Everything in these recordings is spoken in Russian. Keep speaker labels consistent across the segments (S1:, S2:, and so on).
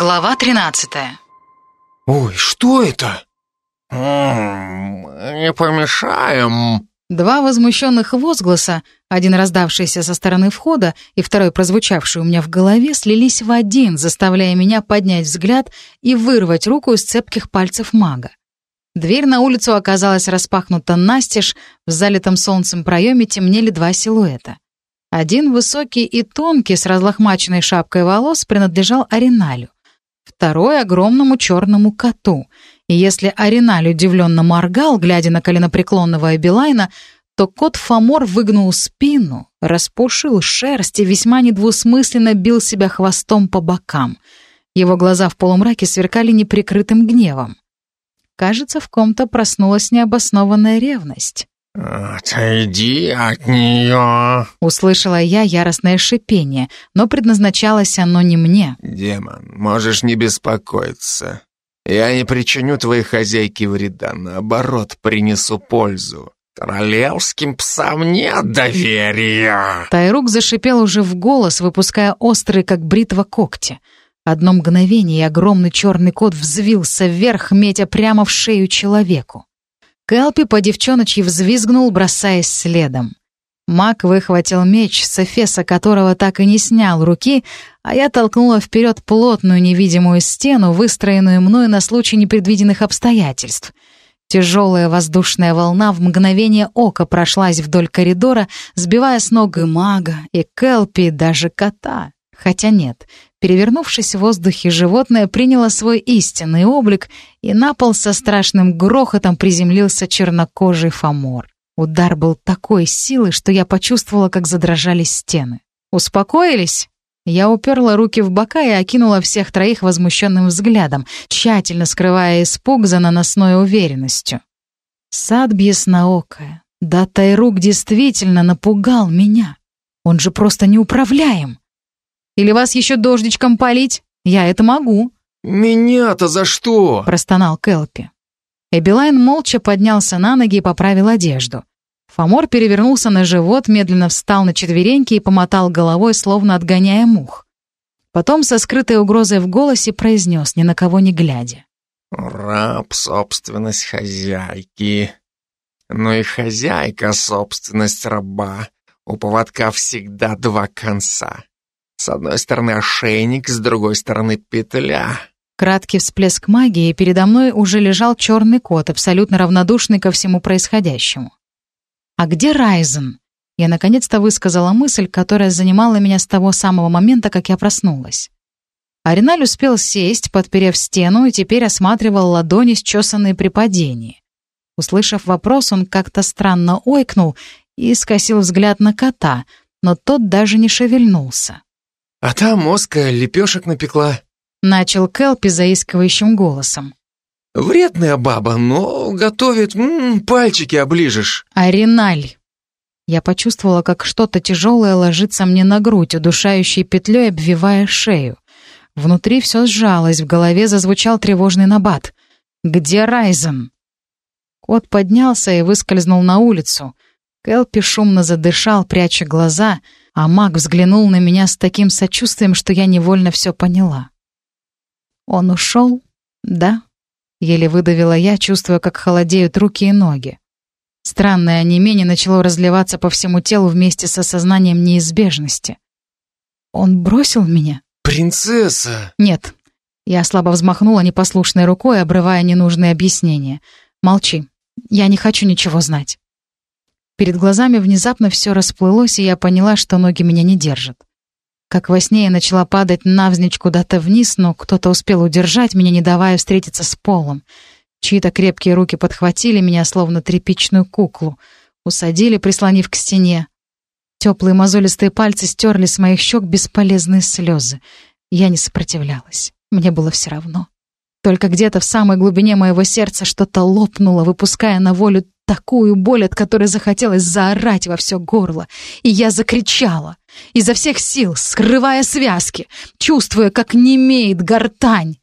S1: Глава 13
S2: Ой, что это?
S3: «Не помешаем».
S1: Два возмущенных возгласа, один раздавшийся со стороны входа и второй прозвучавший у меня в голове, слились в один, заставляя меня поднять взгляд и вырвать руку из цепких пальцев мага. Дверь на улицу оказалась распахнута настежь, в залитом солнцем проеме темнели два силуэта. Один высокий и тонкий, с разлохмаченной шапкой волос, принадлежал Ариналю. Второй — огромному черному коту. И если Ариналь удивленно моргал, глядя на коленопреклонного Эбилайна, то кот Фомор выгнул спину, распушил шерсть и весьма недвусмысленно бил себя хвостом по бокам. Его глаза в полумраке сверкали неприкрытым гневом. Кажется, в ком-то проснулась необоснованная ревность.
S3: «Отойди от нее!»
S1: Услышала я яростное шипение, но предназначалось оно не мне.
S3: «Демон, можешь не беспокоиться. Я не причиню твоей хозяйке вреда, наоборот, принесу пользу. Королевским псам нет доверия!»
S1: Тайрук зашипел уже в голос, выпуская острые, как бритва, когти — Одно мгновение, и огромный черный кот взвился вверх, метя прямо в шею человеку. Кэлпи по девчоночьи взвизгнул, бросаясь следом. Мак выхватил меч, с эфеса которого так и не снял руки, а я толкнула вперед плотную невидимую стену, выстроенную мной на случай непредвиденных обстоятельств. Тяжелая воздушная волна в мгновение ока прошлась вдоль коридора, сбивая с ног и мага, и Кэлпи, и даже кота. Хотя нет, Перевернувшись в воздухе, животное приняло свой истинный облик, и на пол со страшным грохотом приземлился чернокожий фамор. Удар был такой силы, что я почувствовала, как задрожали стены. «Успокоились?» Я уперла руки в бока и окинула всех троих возмущенным взглядом, тщательно скрывая испуг за наносной уверенностью. Сад бьесноокая. Да Тайрук действительно напугал меня. Он же просто неуправляем. Или вас еще дождичком полить? Я это могу».
S2: «Меня-то за что?»
S1: — простонал Келпи. Эбилайн молча поднялся на ноги и поправил одежду. Фомор перевернулся на живот, медленно встал на четвереньки и помотал головой, словно отгоняя мух. Потом со скрытой угрозой в голосе произнес, ни на кого не глядя.
S3: «Раб — собственность хозяйки. Но и хозяйка — собственность раба. У поводка всегда два конца. С одной стороны ошейник, с другой стороны петля.
S1: Краткий всплеск магии, и передо мной уже лежал черный кот, абсолютно равнодушный ко всему происходящему. «А где Райзен?» Я наконец-то высказала мысль, которая занимала меня с того самого момента, как я проснулась. Ариналь успел сесть, подперев стену, и теперь осматривал ладони, счесанные при падении. Услышав вопрос, он как-то странно ойкнул и скосил взгляд на кота, но тот даже не шевельнулся.
S2: А та мозга лепешек напекла.
S1: Начал Келпи заискивающим голосом.
S2: Вредная баба, но готовит, м -м, пальчики оближешь.
S1: Ариналь. Я почувствовала, как что-то тяжелое ложится мне на грудь, удушающей петлей обвивая шею. Внутри все сжалось, в голове зазвучал тревожный набат. «Где Райзен?» Кот поднялся и выскользнул на улицу. Келпи шумно задышал, пряча глаза — а маг взглянул на меня с таким сочувствием, что я невольно все поняла. «Он ушел? Да?» — еле выдавила я, чувствуя, как холодеют руки и ноги. Странное онемение начало разливаться по всему телу вместе с осознанием неизбежности. «Он бросил меня?»
S2: «Принцесса!»
S1: «Нет». Я слабо взмахнула непослушной рукой, обрывая ненужные объяснения. «Молчи. Я не хочу ничего знать». Перед глазами внезапно все расплылось, и я поняла, что ноги меня не держат. Как во сне я начала падать навзничь куда-то вниз, но кто-то успел удержать меня, не давая встретиться с полом. Чьи-то крепкие руки подхватили меня, словно тряпичную куклу. Усадили, прислонив к стене. Теплые мозолистые пальцы стерли с моих щек бесполезные слезы. Я не сопротивлялась. Мне было все равно. Только где-то в самой глубине моего сердца что-то лопнуло, выпуская на волю такую боль, от которой захотелось заорать во все горло. И я закричала, изо всех сил, скрывая связки, чувствуя, как немеет гортань.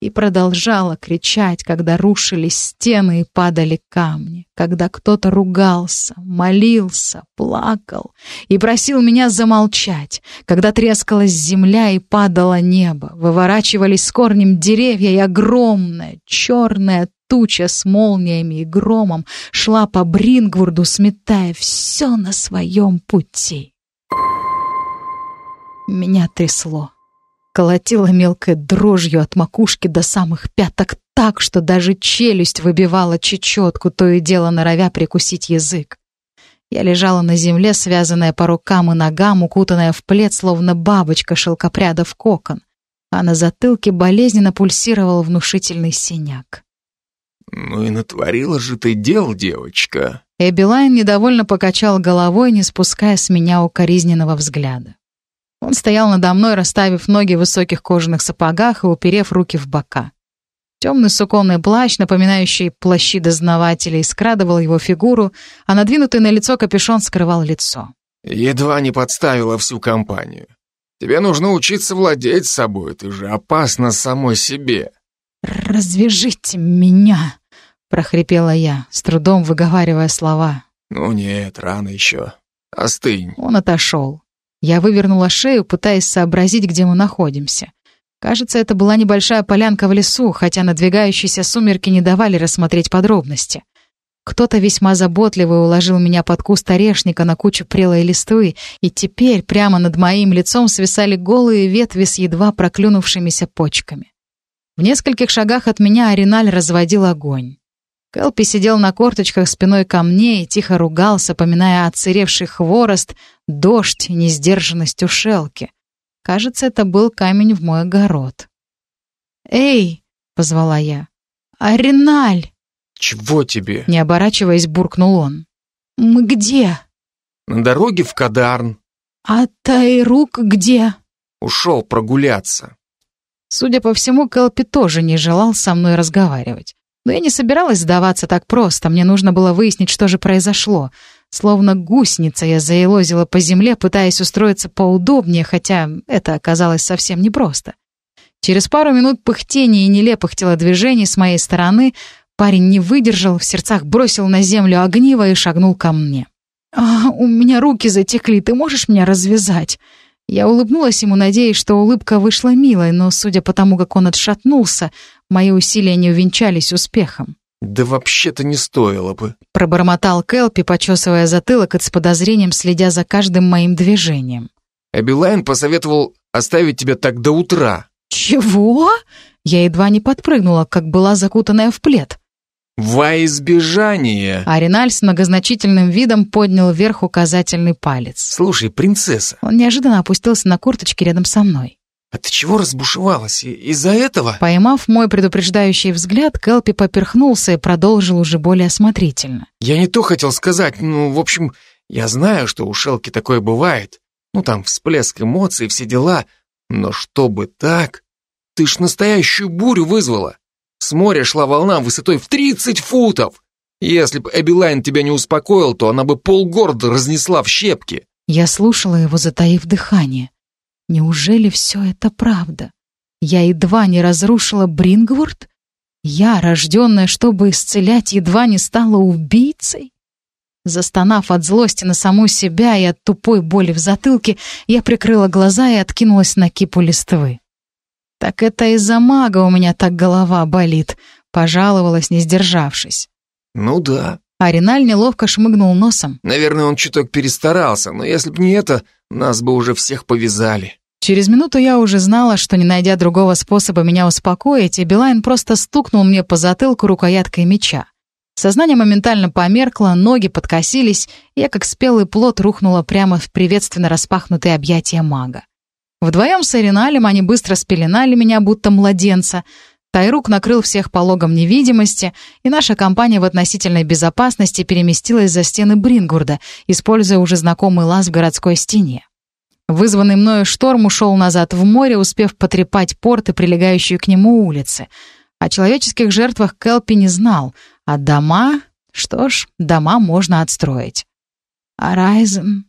S1: и продолжала кричать, когда рушились стены и падали камни, когда кто-то ругался, молился, плакал и просил меня замолчать, когда трескалась земля и падало небо, выворачивались с корнем деревья и огромная черная туча с молниями и громом шла по Брингвурду, сметая все на своем пути. Меня трясло колотила мелкой дрожью от макушки до самых пяток так, что даже челюсть выбивала чечетку, то и дело норовя прикусить язык. Я лежала на земле, связанная по рукам и ногам, укутанная в плед, словно бабочка шелкопряда в кокон, а на затылке болезненно пульсировал внушительный синяк.
S2: «Ну и натворила же ты дел, девочка!»
S1: Эбилайн недовольно покачал головой, не спуская с меня укоризненного взгляда. Он стоял надо мной, расставив ноги в высоких кожаных сапогах и уперев руки в бока. Темный суконный плащ, напоминающий плащи дознавателей, скрадывал его фигуру, а надвинутый на лицо капюшон скрывал лицо.
S2: «Едва не подставила всю компанию. Тебе нужно учиться владеть собой, ты же опасна самой себе».
S1: «Развяжите меня!» — прохрипела я, с трудом выговаривая слова.
S2: «Ну нет, рано еще. Остынь».
S1: Он отошел. Я вывернула шею, пытаясь сообразить, где мы находимся. Кажется, это была небольшая полянка в лесу, хотя надвигающиеся сумерки не давали рассмотреть подробности. Кто-то весьма заботливо уложил меня под куст орешника на кучу прелой листвы, и теперь прямо над моим лицом свисали голые ветви с едва проклюнувшимися почками. В нескольких шагах от меня Ариналь разводил огонь. Кэлпи сидел на корточках спиной ко мне и тихо ругался, поминая отсыревший хворост, дождь, несдержанность у шелки. Кажется, это был камень в мой огород. «Эй!» — позвала я. «Ариналь!»
S2: «Чего тебе?»
S1: — не оборачиваясь, буркнул он. «Мы где?»
S2: «На дороге в Кадарн».
S1: «А Тайрук где?»
S2: «Ушел прогуляться».
S1: Судя по всему, Кэлпи тоже не желал со мной разговаривать. Но я не собиралась сдаваться так просто, мне нужно было выяснить, что же произошло. Словно гусеница я заелозила по земле, пытаясь устроиться поудобнее, хотя это оказалось совсем непросто. Через пару минут пыхтения и нелепых телодвижений с моей стороны парень не выдержал, в сердцах бросил на землю огниво и шагнул ко мне. «А, у меня руки затекли, ты можешь меня развязать?» Я улыбнулась ему, надеясь, что улыбка вышла милой, но, судя по тому, как он отшатнулся, мои усилия не увенчались успехом.
S2: «Да вообще-то не стоило бы», —
S1: пробормотал Келпи, почесывая затылок и с подозрением следя за каждым моим движением.
S2: «Эбилайн посоветовал оставить тебя так до утра».
S1: «Чего?» Я едва не подпрыгнула, как была закутанная в плед.
S2: «Во избежание!»
S1: Ариналь с многозначительным видом поднял вверх указательный палец.
S2: «Слушай, принцесса...»
S1: Он неожиданно опустился на курточке рядом со мной.
S2: «А ты чего разбушевалась? Из-за этого?»
S1: Поймав мой предупреждающий взгляд, Келпи поперхнулся и продолжил уже более осмотрительно.
S2: «Я не то хотел сказать. Ну, в общем, я знаю, что у Шелки такое бывает. Ну, там всплеск эмоций, все дела. Но чтобы так... Ты ж настоящую бурю вызвала. С моря шла волна высотой в 30 футов. Если бы Эбилайн тебя не успокоил, то она бы полгорода разнесла в щепки.
S1: Я слушала его, затаив дыхание. Неужели все это правда? Я едва не разрушила Брингворд? Я, рожденная, чтобы исцелять, едва не стала убийцей? Застонав от злости на саму себя и от тупой боли в затылке, я прикрыла глаза и откинулась на кипу листвы. «Так это из-за мага у меня так голова болит», — пожаловалась, не сдержавшись.
S2: «Ну да».
S1: Ариналь неловко шмыгнул носом.
S2: «Наверное, он чуток перестарался, но если б не это, нас бы уже всех повязали».
S1: Через минуту я уже знала, что, не найдя другого способа меня успокоить, и Билайн просто стукнул мне по затылку рукояткой меча. Сознание моментально померкло, ноги подкосились, и я, как спелый плод, рухнула прямо в приветственно распахнутые объятия мага. Вдвоем с Эриналем они быстро спеленали меня, будто младенца. Тайрук накрыл всех пологом невидимости, и наша компания в относительной безопасности переместилась за стены Брингурда, используя уже знакомый лаз в городской стене. Вызванный мною шторм ушел назад в море, успев потрепать порт и прилегающие к нему улицы. О человеческих жертвах Келпи не знал, а дома... Что ж, дома можно отстроить. Арайзен...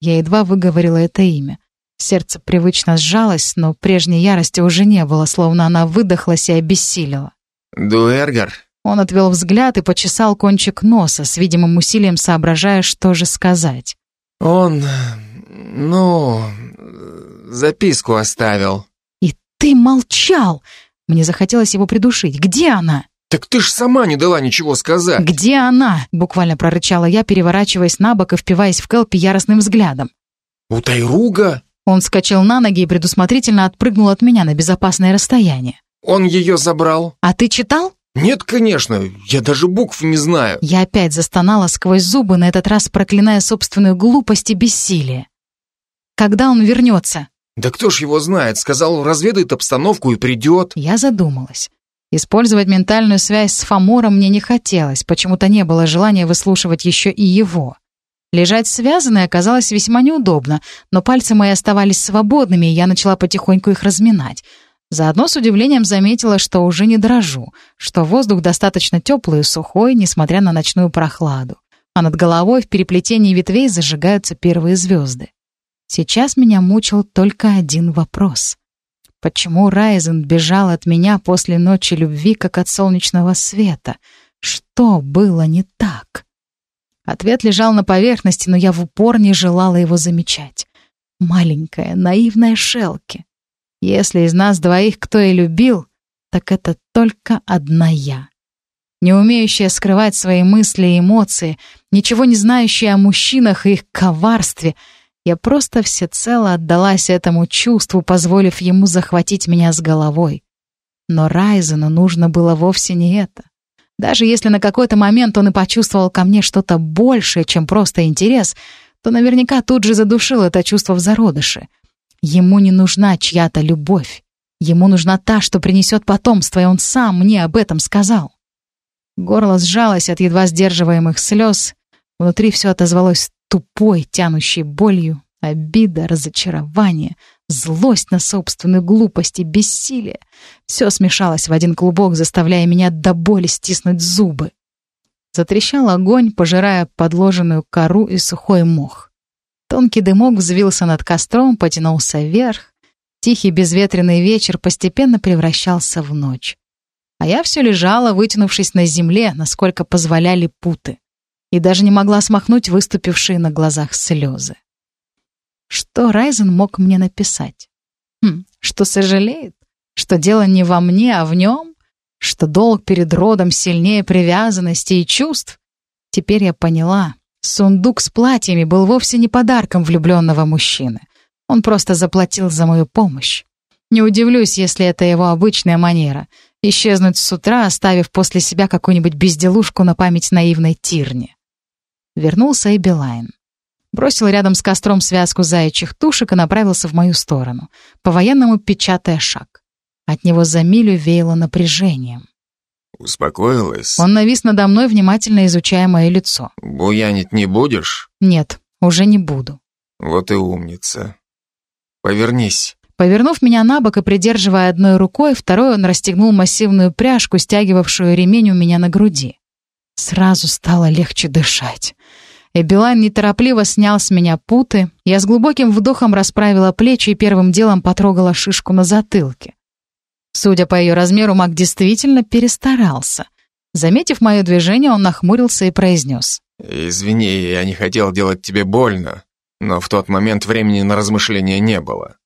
S1: Я едва выговорила это имя. Сердце привычно сжалось, но прежней ярости уже не было, словно она выдохлась и обессилила.
S2: «Дуэргар?»
S1: Он отвел взгляд и почесал кончик носа, с видимым усилием соображая, что же сказать.
S2: «Он... ну... записку оставил».
S1: «И ты молчал!» Мне захотелось его придушить. «Где она?»
S2: «Так ты ж сама не дала ничего сказать!»
S1: «Где она?» — буквально прорычала я, переворачиваясь на бок и впиваясь в Келпи яростным взглядом.
S2: «У Тайруга?»
S1: Он вскочил на ноги и предусмотрительно отпрыгнул от меня на безопасное расстояние.
S2: «Он ее забрал?»
S1: «А ты читал?»
S2: «Нет, конечно, я даже букв не знаю».
S1: Я опять застонала сквозь зубы, на этот раз проклиная собственную глупость и бессилие. «Когда он вернется?»
S2: «Да кто ж его знает, сказал, разведает обстановку и придет».
S1: Я задумалась. Использовать ментальную связь с Фомором мне не хотелось, почему-то не было желания выслушивать еще и его. Лежать связанной оказалось весьма неудобно, но пальцы мои оставались свободными, и я начала потихоньку их разминать. Заодно с удивлением заметила, что уже не дрожу, что воздух достаточно теплый и сухой, несмотря на ночную прохладу. А над головой в переплетении ветвей зажигаются первые звезды. Сейчас меня мучил только один вопрос. Почему Райзен бежал от меня после ночи любви, как от солнечного света? Что было не так? Ответ лежал на поверхности, но я в упор не желала его замечать. Маленькая, наивная Шелки. Если из нас двоих кто и любил, так это только одна я. Не умеющая скрывать свои мысли и эмоции, ничего не знающая о мужчинах и их коварстве — я просто всецело отдалась этому чувству, позволив ему захватить меня с головой. Но Райзену нужно было вовсе не это. Даже если на какой-то момент он и почувствовал ко мне что-то большее, чем просто интерес, то наверняка тут же задушил это чувство в зародыше. Ему не нужна чья-то любовь. Ему нужна та, что принесет потомство, и он сам мне об этом сказал. Горло сжалось от едва сдерживаемых слез. Внутри все отозвалось тупой, тянущей болью, обида, разочарование, злость на собственную глупость и бессилие. Все смешалось в один клубок, заставляя меня до боли стиснуть зубы. Затрещал огонь, пожирая подложенную кору и сухой мох. Тонкий дымок взвился над костром, потянулся вверх. Тихий безветренный вечер постепенно превращался в ночь. А я все лежала, вытянувшись на земле, насколько позволяли путы и даже не могла смахнуть выступившие на глазах слезы. Что Райзен мог мне написать? Хм, что сожалеет? Что дело не во мне, а в нем? Что долг перед родом сильнее привязанности и чувств? Теперь я поняла. Сундук с платьями был вовсе не подарком влюбленного мужчины. Он просто заплатил за мою помощь. Не удивлюсь, если это его обычная манера — исчезнуть с утра, оставив после себя какую-нибудь безделушку на память наивной Тирни. Вернулся и Билайн. Бросил рядом с костром связку заячьих тушек и направился в мою сторону, по-военному печатая шаг. От него за милю веяло напряжением.
S2: «Успокоилась?»
S1: Он навис надо мной, внимательно изучая мое лицо.
S2: «Буянить не будешь?»
S1: «Нет, уже не буду».
S2: «Вот и умница. Повернись».
S1: Повернув меня на бок и придерживая одной рукой, второй он расстегнул массивную пряжку, стягивавшую ремень у меня на груди. Сразу стало легче дышать. И Билайн неторопливо снял с меня путы. Я с глубоким вдохом расправила плечи и первым делом потрогала шишку на затылке. Судя по ее размеру, маг действительно перестарался. Заметив мое движение, он нахмурился и произнес.
S2: «Извини, я не хотел делать тебе больно, но в тот момент времени на размышления не было».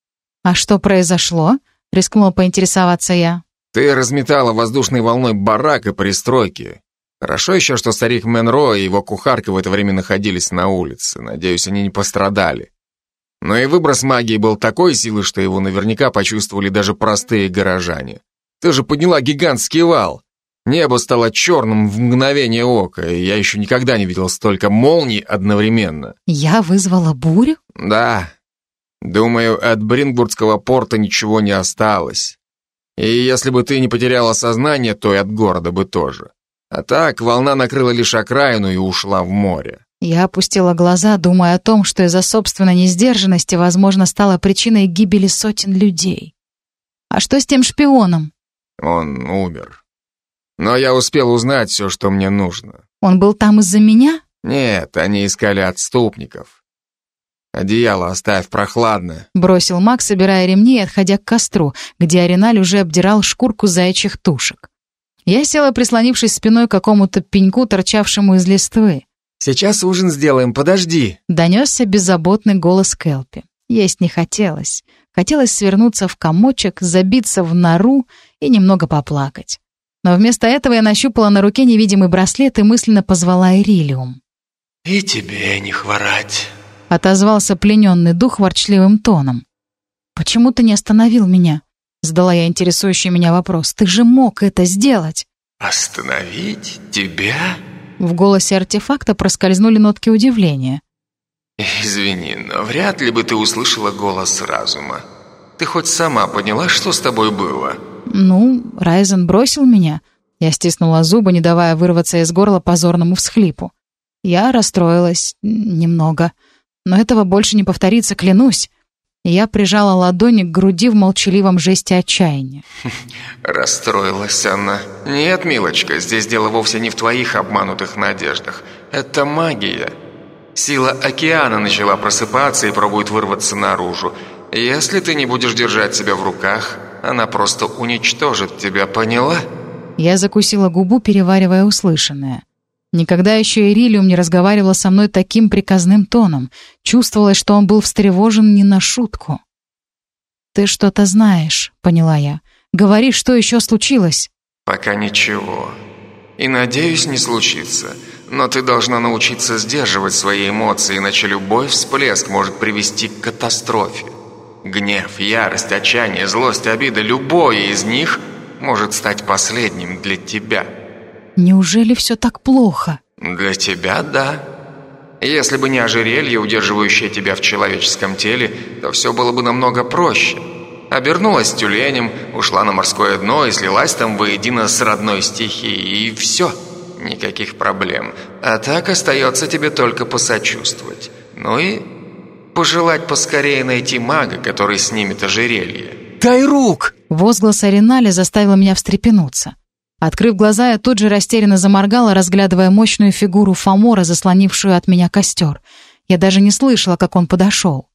S1: «А что произошло?» — рискнула поинтересоваться я.
S2: «Ты разметала воздушной волной барак и пристройки. Хорошо еще, что старик Менро и его кухарка в это время находились на улице. Надеюсь, они не пострадали. Но и выброс магии был такой силы, что его наверняка почувствовали даже простые горожане. Ты же подняла гигантский вал. Небо стало черным в мгновение ока, и я еще никогда не видел столько молний одновременно.
S1: Я вызвала бурю?
S2: Да. Думаю, от Брингбургского порта ничего не осталось. И если бы ты не потеряла сознание, то и от города бы тоже. А так волна накрыла лишь окраину и ушла в море.
S1: Я опустила глаза, думая о том, что из-за собственной несдержанности, возможно, стала причиной гибели сотен людей. А что с тем шпионом?
S2: Он умер. Но я успел узнать все, что мне нужно.
S1: Он был там из-за меня?
S2: Нет, они искали отступников.
S4: Одеяло оставь прохладное.
S1: Бросил Макс, собирая ремни и отходя к костру, где Ариналь уже обдирал шкурку заячьих тушек. Я села, прислонившись спиной к какому-то пеньку, торчавшему из листвы.
S4: «Сейчас ужин сделаем, подожди!»
S1: Донесся беззаботный голос Келпи. Есть не хотелось. Хотелось свернуться в комочек, забиться в нору и немного поплакать. Но вместо этого я нащупала на руке невидимый браслет и мысленно позвала Ирилиум.
S2: «И тебе не хворать», —
S1: отозвался плененный дух ворчливым тоном. «Почему ты не остановил меня?» — задала я интересующий меня вопрос. «Ты же мог это сделать!»
S2: «Остановить тебя?»
S1: В голосе артефакта проскользнули нотки удивления.
S2: «Извини, но вряд ли бы ты услышала голос разума. Ты хоть сама поняла, что с тобой было?»
S1: «Ну, Райзен бросил меня». Я стиснула зубы, не давая вырваться из горла позорному всхлипу. Я расстроилась немного. Но этого больше не повторится, клянусь. Я прижала ладони к груди в молчаливом жесте отчаяния.
S2: Расстроилась она. Нет, милочка, здесь дело вовсе не в твоих обманутых надеждах. Это магия. Сила океана начала просыпаться и пробует вырваться наружу. Если ты не будешь держать себя в руках, она просто уничтожит тебя, поняла?
S1: Я закусила губу, переваривая услышанное. Никогда еще Ирилиум не разговаривала со мной таким приказным тоном. Чувствовалось, что он был встревожен не на шутку. «Ты что-то знаешь», — поняла я. «Говори, что еще случилось?»
S2: «Пока ничего. И, надеюсь, не случится. Но ты должна научиться сдерживать свои эмоции, иначе любой всплеск может привести к катастрофе. Гнев, ярость, отчаяние, злость, обида, любое из них может стать последним для тебя».
S1: Неужели все так плохо?
S2: Для тебя – да. Если бы не ожерелье, удерживающее тебя в человеческом теле, то все было бы намного проще. Обернулась тюленем, ушла на морское дно и слилась там воедино с родной стихией, и все. Никаких проблем. А так остается тебе только посочувствовать. Ну и пожелать поскорее найти мага, который снимет ожерелье.
S4: «Тайрук!»
S1: Возглас Аринали заставил меня встрепенуться. Открыв глаза, я тут же растерянно заморгала, разглядывая мощную фигуру Фомора, заслонившую от меня костер. Я даже не слышала, как он подошел.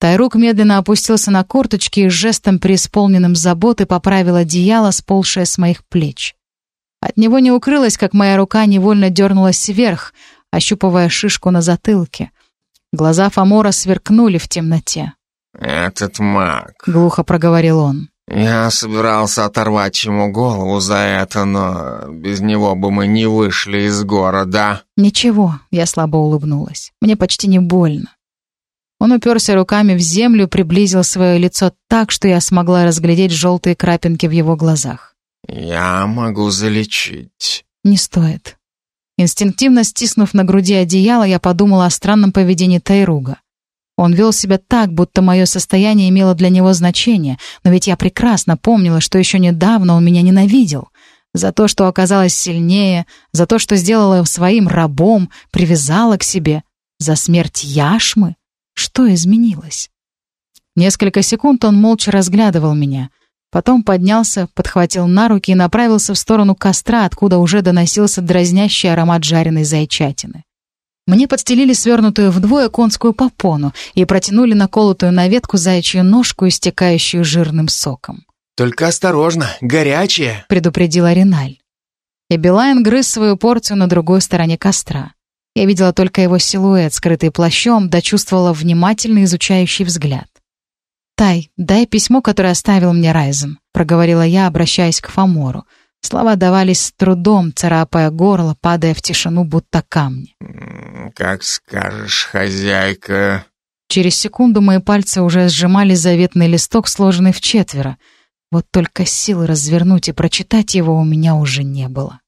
S1: Тайрук медленно опустился на корточки и жестом, преисполненным заботы, поправил одеяло, сползшее с моих плеч. От него не укрылось, как моя рука невольно дернулась вверх, ощупывая шишку на затылке. Глаза Фомора сверкнули в темноте.
S4: «Этот маг», —
S1: глухо проговорил он.
S4: Я собирался оторвать ему голову за это, но без него бы мы не вышли из города.
S1: Ничего, я слабо улыбнулась. Мне почти не больно. Он уперся руками в землю, приблизил свое лицо так, что я смогла разглядеть желтые крапинки в его глазах.
S4: «Я могу залечить».
S1: «Не стоит». Инстинктивно стиснув на груди одеяло, я подумала о странном поведении Тайруга. Он вел себя так, будто мое состояние имело для него значение, но ведь я прекрасно помнила, что еще недавно он меня ненавидел. За то, что оказалась сильнее, за то, что сделала своим рабом, привязала к себе, за смерть Яшмы. Что изменилось? Несколько секунд он молча разглядывал меня. Потом поднялся, подхватил на руки и направился в сторону костра, откуда уже доносился дразнящий аромат жареной зайчатины. Мне подстелили свернутую вдвое конскую попону и протянули наколотую на ветку заячью ножку, истекающую жирным соком.
S4: «Только осторожно, горячее!»
S1: — предупредила Риналь. И Билайн грыз свою порцию на другой стороне костра. Я видела только его силуэт, скрытый плащом, да чувствовала внимательный изучающий взгляд. «Тай, дай письмо, которое оставил мне Райзен», — проговорила я, обращаясь к Фомору. Слова давались с трудом, царапая горло, падая в тишину, будто камни.
S4: «Как скажешь, хозяйка».
S1: Через секунду мои пальцы уже сжимали заветный листок, сложенный в четверо. Вот только сил развернуть и прочитать его у меня уже не было.